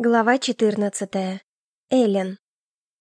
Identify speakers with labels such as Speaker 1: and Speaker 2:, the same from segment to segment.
Speaker 1: Глава 14. Эллен.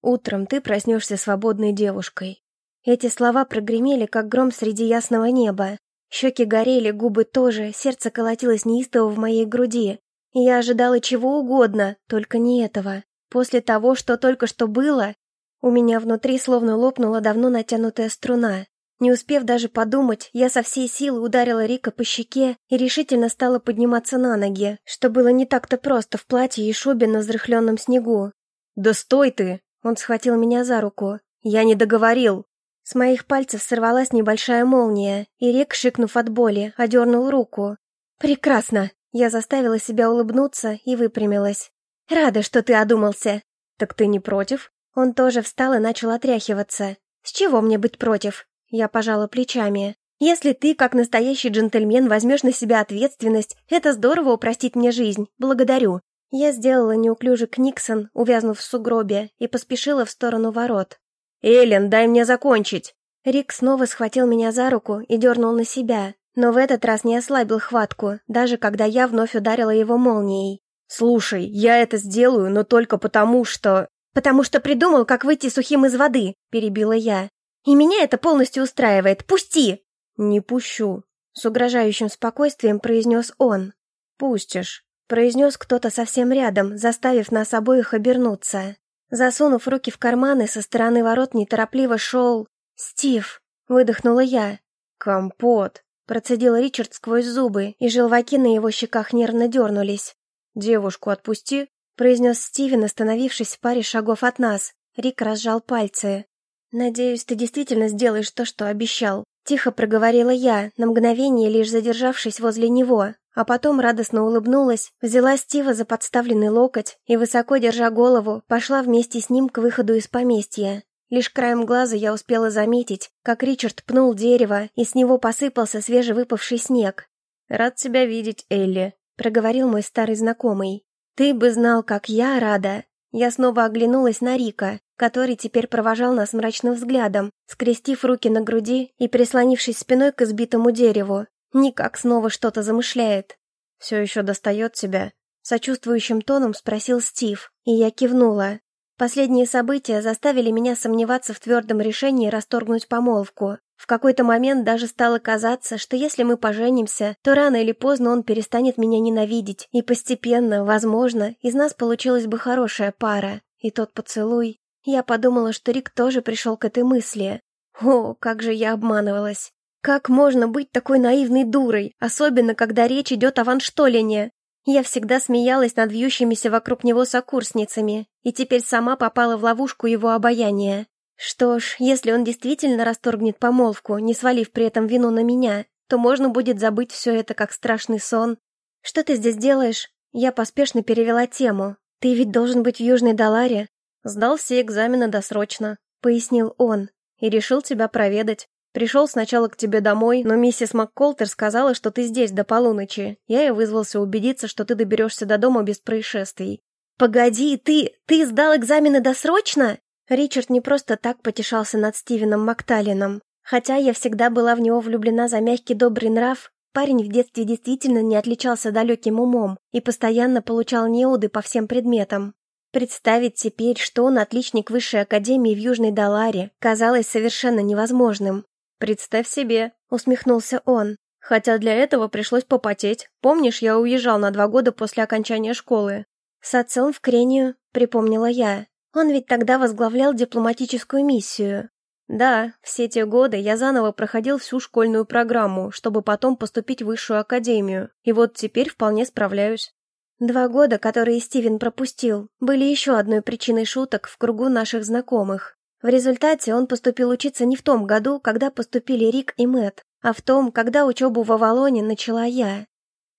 Speaker 1: Утром ты проснешься свободной девушкой. Эти слова прогремели, как гром среди ясного неба. Щеки горели, губы тоже, сердце колотилось неистово в моей груди. я ожидала чего угодно, только не этого. После того, что только что было, у меня внутри словно лопнула давно натянутая струна. Не успев даже подумать, я со всей силы ударила Рика по щеке и решительно стала подниматься на ноги, что было не так-то просто в платье и шубе на взрыхленном снегу.
Speaker 2: «Да стой ты!» Он схватил меня за руку. «Я не договорил!»
Speaker 1: С моих пальцев сорвалась небольшая молния, и Рик, шикнув от боли, одернул руку. «Прекрасно!» Я заставила себя улыбнуться и выпрямилась. «Рада, что ты одумался!»
Speaker 2: «Так ты не против?»
Speaker 1: Он тоже встал и начал отряхиваться. «С чего мне быть против? Я пожала плечами. «Если ты, как настоящий джентльмен, возьмешь на себя ответственность, это здорово упростит мне жизнь. Благодарю». Я сделала неуклюжий книксон, увязнув в сугробе, и поспешила в сторону ворот.
Speaker 2: «Эллен, дай мне закончить!»
Speaker 1: Рик снова схватил меня за руку и дернул на себя, но в этот раз не ослабил хватку, даже когда я вновь ударила его молнией.
Speaker 2: «Слушай, я это сделаю, но только потому, что...»
Speaker 1: «Потому что придумал, как выйти сухим из воды», — перебила я. И меня это полностью устраивает. Пусти!»
Speaker 2: «Не пущу», —
Speaker 1: с угрожающим спокойствием произнес он.
Speaker 2: «Пустишь», —
Speaker 1: произнес кто-то совсем рядом, заставив нас обоих обернуться. Засунув руки в карманы, со стороны ворот неторопливо шел... «Стив!» — выдохнула я.
Speaker 2: «Компот!»
Speaker 1: — процедил Ричард сквозь зубы, и желваки на его щеках нервно дернулись.
Speaker 2: «Девушку отпусти!»
Speaker 1: — произнес Стивен, остановившись в паре шагов от нас. Рик разжал пальцы. «Надеюсь, ты действительно сделаешь то, что обещал», — тихо проговорила я, на мгновение лишь задержавшись возле него, а потом радостно улыбнулась, взяла Стива за подставленный локоть и, высоко держа голову, пошла вместе с ним к выходу из поместья. Лишь краем глаза я успела заметить, как Ричард пнул дерево, и с него посыпался свежевыпавший снег.
Speaker 2: «Рад тебя видеть, Элли», — проговорил мой старый знакомый.
Speaker 1: «Ты бы знал, как я рада!» Я снова оглянулась на Рика, который теперь провожал нас мрачным взглядом, скрестив руки на груди и прислонившись спиной к избитому дереву. Никак снова что-то замышляет.
Speaker 2: «Все еще достает тебя?»
Speaker 1: Сочувствующим тоном спросил Стив, и я кивнула. Последние события заставили меня сомневаться в твердом решении расторгнуть помолвку. В какой-то момент даже стало казаться, что если мы поженимся, то рано или поздно он перестанет меня ненавидеть, и постепенно, возможно, из нас получилась бы хорошая пара. И тот поцелуй... Я подумала, что Рик тоже пришел к этой мысли. О, как же я обманывалась. Как можно быть такой наивной дурой, особенно когда речь идет о ванштолине? Я всегда смеялась над вьющимися вокруг него сокурсницами, и теперь сама попала в ловушку его обаяния. Что ж, если он действительно расторгнет помолвку, не свалив при этом вину на меня, то можно будет забыть все это как страшный сон. «Что ты здесь делаешь?» Я поспешно перевела тему. «Ты ведь должен быть в Южной Даларе.
Speaker 2: «Сдал все экзамены досрочно», — пояснил он, «и решил тебя проведать. Пришел сначала к тебе домой, но миссис МакКолтер сказала, что ты здесь до полуночи. Я и вызвался убедиться, что ты доберешься до дома без происшествий».
Speaker 1: «Погоди, ты... ты сдал экзамены досрочно?» Ричард не просто так потешался над Стивеном Макталином. Хотя я всегда была в него влюблена за мягкий добрый нрав, парень в детстве действительно не отличался далеким умом и постоянно получал неуды по всем предметам. Представить теперь, что он отличник высшей академии в Южной Даларе, казалось совершенно невозможным.
Speaker 2: «Представь себе», — усмехнулся он. «Хотя для этого пришлось попотеть. Помнишь, я уезжал на два года после окончания школы?»
Speaker 1: «С отцом в Крению», — припомнила я. «Он ведь тогда возглавлял дипломатическую миссию».
Speaker 2: «Да, все те годы я заново проходил всю школьную программу, чтобы потом поступить в высшую академию, и вот теперь вполне справляюсь».
Speaker 1: Два года, которые Стивен пропустил, были еще одной причиной шуток в кругу наших знакомых. В результате он поступил учиться не в том году, когда поступили Рик и Мэт, а в том, когда учебу в Авалоне начала я.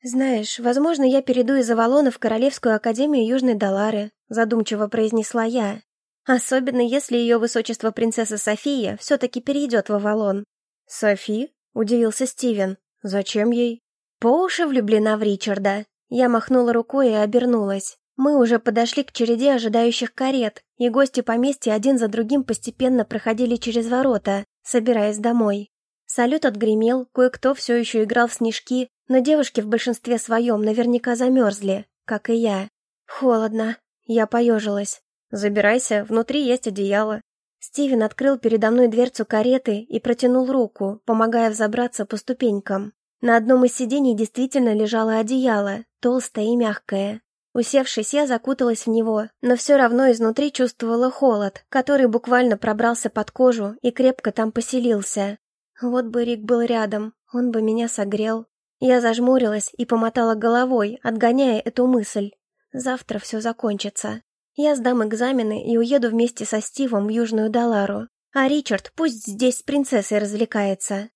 Speaker 1: «Знаешь, возможно, я перейду из Авалона в Королевскую Академию Южной Далары», задумчиво произнесла я. «Особенно, если ее высочество принцесса София все-таки перейдет в Авалон».
Speaker 2: «Софи?» – удивился Стивен. «Зачем ей?»
Speaker 1: «По уши влюблена в Ричарда», я махнула рукой и обернулась. Мы уже подошли к череде ожидающих карет, и гости поместья один за другим постепенно проходили через ворота, собираясь домой. Салют отгремел, кое-кто все еще играл в снежки, но девушки в большинстве своем наверняка замерзли, как и я. Холодно. Я поежилась.
Speaker 2: Забирайся, внутри есть одеяло.
Speaker 1: Стивен открыл передо мной дверцу кареты и протянул руку, помогая взобраться по ступенькам. На одном из сидений действительно лежало одеяло, толстое и мягкое. Усевшись, я закуталась в него, но все равно изнутри чувствовала холод, который буквально пробрался под кожу и крепко там поселился. Вот бы Рик был рядом, он бы меня согрел. Я зажмурилась и помотала головой, отгоняя эту мысль. Завтра все закончится. Я сдам экзамены и уеду вместе со Стивом в Южную Далару. А Ричард пусть здесь с принцессой развлекается.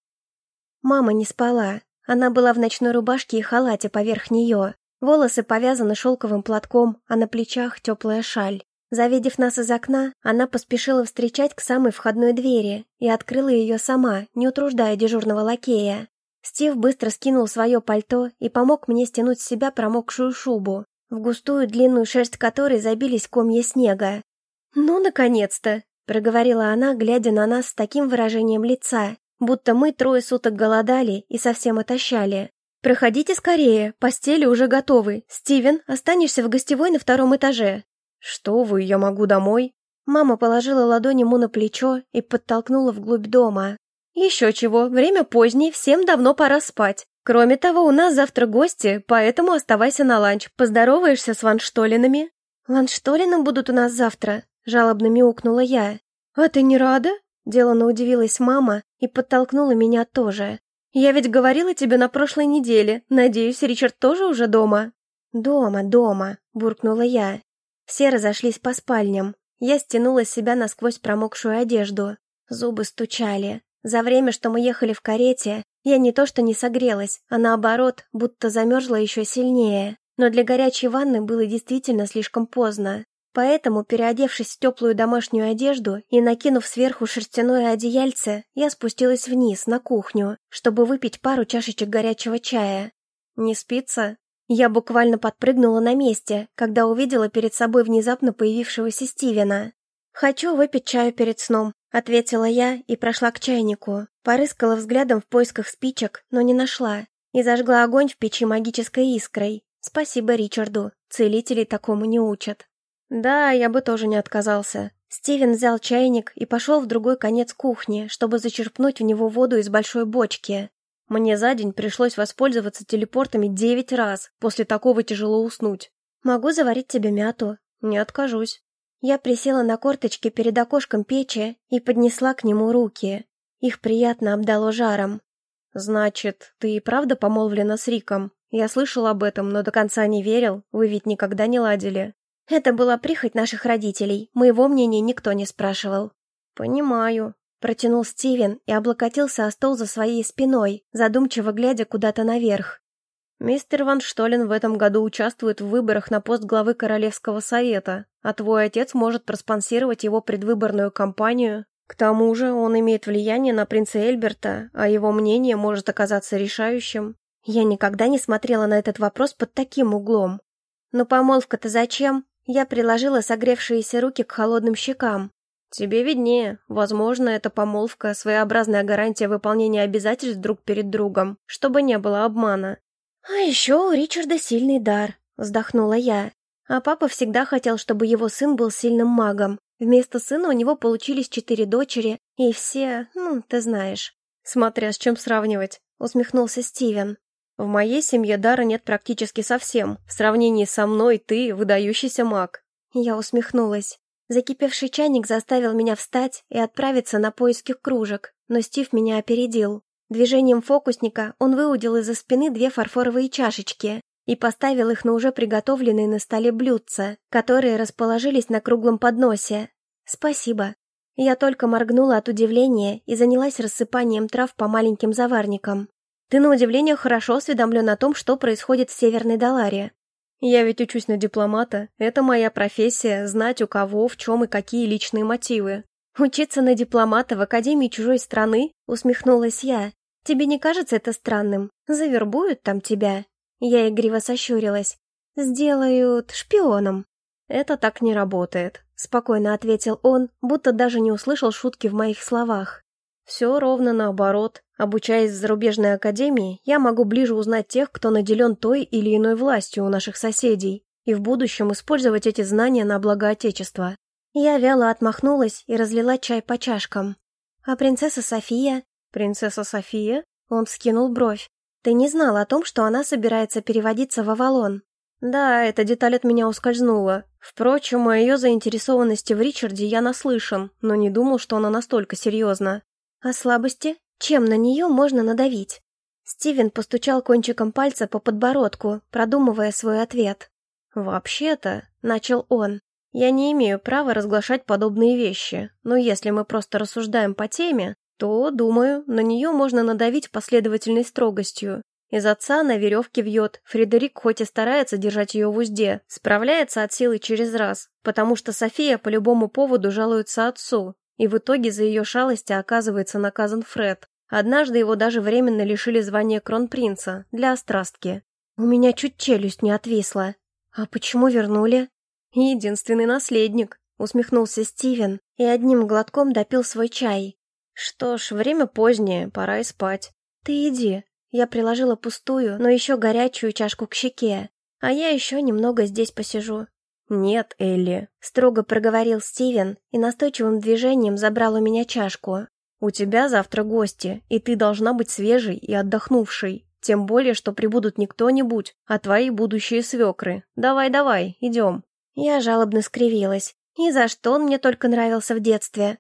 Speaker 1: Мама не спала. Она была в ночной рубашке и халате поверх нее. Волосы повязаны шелковым платком, а на плечах теплая шаль. Завидев нас из окна, она поспешила встречать к самой входной двери и открыла ее сама, не утруждая дежурного лакея. Стив быстро скинул свое пальто и помог мне стянуть с себя промокшую шубу, в густую длинную шерсть которой забились комья снега. «Ну, наконец-то!» — проговорила она, глядя на нас с таким выражением лица, будто мы трое суток голодали и совсем отощали. «Проходите скорее, постели уже готовы. Стивен, останешься в гостевой на втором этаже».
Speaker 2: «Что вы, я могу домой?»
Speaker 1: Мама положила ладонь ему на плечо и подтолкнула вглубь дома.
Speaker 2: «Еще чего, время позднее, всем давно пора спать. Кроме того, у нас завтра гости, поэтому оставайся на ланч. Поздороваешься с ванштолинами?»
Speaker 1: «Ванштолины будут у нас завтра», — жалобно мяукнула я.
Speaker 2: «А ты не рада?»
Speaker 1: — делано удивилась мама и подтолкнула меня тоже.
Speaker 2: «Я ведь говорила тебе на прошлой неделе. Надеюсь, Ричард тоже уже дома?»
Speaker 1: «Дома, дома», — буркнула я. Все разошлись по спальням. Я стянула с себя насквозь промокшую одежду. Зубы стучали. За время, что мы ехали в карете, я не то что не согрелась, а наоборот, будто замерзла еще сильнее. Но для горячей ванны было действительно слишком поздно. Поэтому, переодевшись в теплую домашнюю одежду и накинув сверху шерстяное одеяльце, я спустилась вниз, на кухню, чтобы выпить пару чашечек горячего чая.
Speaker 2: «Не спится?»
Speaker 1: Я буквально подпрыгнула на месте, когда увидела перед собой внезапно появившегося Стивена. «Хочу выпить чаю перед сном», — ответила я и прошла к чайнику. Порыскала взглядом в поисках спичек, но не нашла. И зажгла огонь в печи магической искрой. Спасибо Ричарду, целителей такому не учат.
Speaker 2: Да, я бы тоже не отказался.
Speaker 1: Стивен взял чайник и пошел в другой конец кухни, чтобы зачерпнуть в него воду из большой бочки.
Speaker 2: Мне за день пришлось воспользоваться телепортами девять раз, после такого тяжело уснуть.
Speaker 1: Могу заварить тебе мяту.
Speaker 2: Не откажусь.
Speaker 1: Я присела на корточки перед окошком печи и поднесла к нему руки. Их приятно обдало жаром.
Speaker 2: «Значит, ты и правда помолвлена с Риком? Я слышал об этом, но до конца не верил. Вы ведь никогда не ладили».
Speaker 1: Это была прихоть наших родителей, моего мнения никто не спрашивал.
Speaker 2: «Понимаю», —
Speaker 1: протянул Стивен и облокотился о стол за своей спиной, задумчиво глядя куда-то наверх.
Speaker 2: «Мистер Ван Штолен в этом году участвует в выборах на пост главы Королевского совета, а твой отец может проспонсировать его предвыборную кампанию. К тому же он имеет влияние на принца Эльберта, а его мнение может оказаться решающим».
Speaker 1: Я никогда не смотрела на этот вопрос под таким углом. «Но помолвка-то зачем?» Я приложила согревшиеся руки к холодным щекам.
Speaker 2: «Тебе виднее. Возможно, это помолвка, своеобразная гарантия выполнения обязательств друг перед другом, чтобы не было обмана».
Speaker 1: «А еще у Ричарда сильный дар», — вздохнула я. А папа всегда хотел, чтобы его сын был сильным магом. Вместо сына у него получились четыре дочери, и все, ну, ты знаешь.
Speaker 2: «Смотря с чем сравнивать», — усмехнулся Стивен. В моей семье дара нет практически совсем. В сравнении со мной ты выдающийся маг».
Speaker 1: Я усмехнулась. Закипевший чайник заставил меня встать и отправиться на поиски кружек, но Стив меня опередил. Движением фокусника он выудил из-за спины две фарфоровые чашечки и поставил их на уже приготовленные на столе блюдца, которые расположились на круглом подносе. «Спасибо». Я только моргнула от удивления и занялась рассыпанием трав по маленьким заварникам. Ты, на удивление, хорошо осведомлен о том, что происходит в Северной Даларе.
Speaker 2: Я ведь учусь на дипломата. Это моя профессия — знать у кого, в чем и какие личные мотивы.
Speaker 1: Учиться на дипломата в Академии чужой страны? Усмехнулась я. Тебе не кажется это странным? Завербуют там тебя? Я игриво сощурилась. Сделают шпионом.
Speaker 2: Это так не работает,
Speaker 1: спокойно ответил он, будто даже не услышал шутки в моих словах.
Speaker 2: Все ровно наоборот. Обучаясь в зарубежной академии, я могу ближе узнать тех, кто наделен той или иной властью у наших соседей, и в будущем использовать эти знания на благо Отечества.
Speaker 1: Я вяло отмахнулась и разлила чай по чашкам. «А принцесса София?»
Speaker 2: «Принцесса София?»
Speaker 1: Он вскинул бровь. «Ты не знал о том, что она собирается переводиться в Авалон?»
Speaker 2: «Да, эта деталь от меня ускользнула. Впрочем, о ее заинтересованности в Ричарде я наслышан, но не думал, что она настолько серьезна».
Speaker 1: «А слабости? Чем на нее можно надавить?» Стивен постучал кончиком пальца по подбородку, продумывая свой ответ.
Speaker 2: «Вообще-то», — начал он, — «я не имею права разглашать подобные вещи, но если мы просто рассуждаем по теме, то, думаю, на нее можно надавить последовательной строгостью. Из отца на веревке вьет, Фредерик хоть и старается держать ее в узде, справляется от силы через раз, потому что София по любому поводу жалуется отцу, и в итоге за ее шалости оказывается наказан Фред. Однажды его даже временно лишили звания кронпринца для острастки.
Speaker 1: У меня чуть челюсть не отвисла. А почему вернули?
Speaker 2: Единственный наследник, усмехнулся Стивен и одним глотком допил свой чай. Что ж, время позднее, пора и спать.
Speaker 1: Ты иди. Я приложила пустую, но еще горячую чашку к щеке. А я еще немного здесь посижу.
Speaker 2: «Нет, Элли», —
Speaker 1: строго проговорил Стивен и настойчивым движением забрал у меня чашку.
Speaker 2: «У тебя завтра гости, и ты должна быть свежей и отдохнувшей. Тем более, что прибудут не кто-нибудь, а твои будущие свекры. Давай-давай, идем».
Speaker 1: Я жалобно скривилась. И за что он мне только нравился в детстве?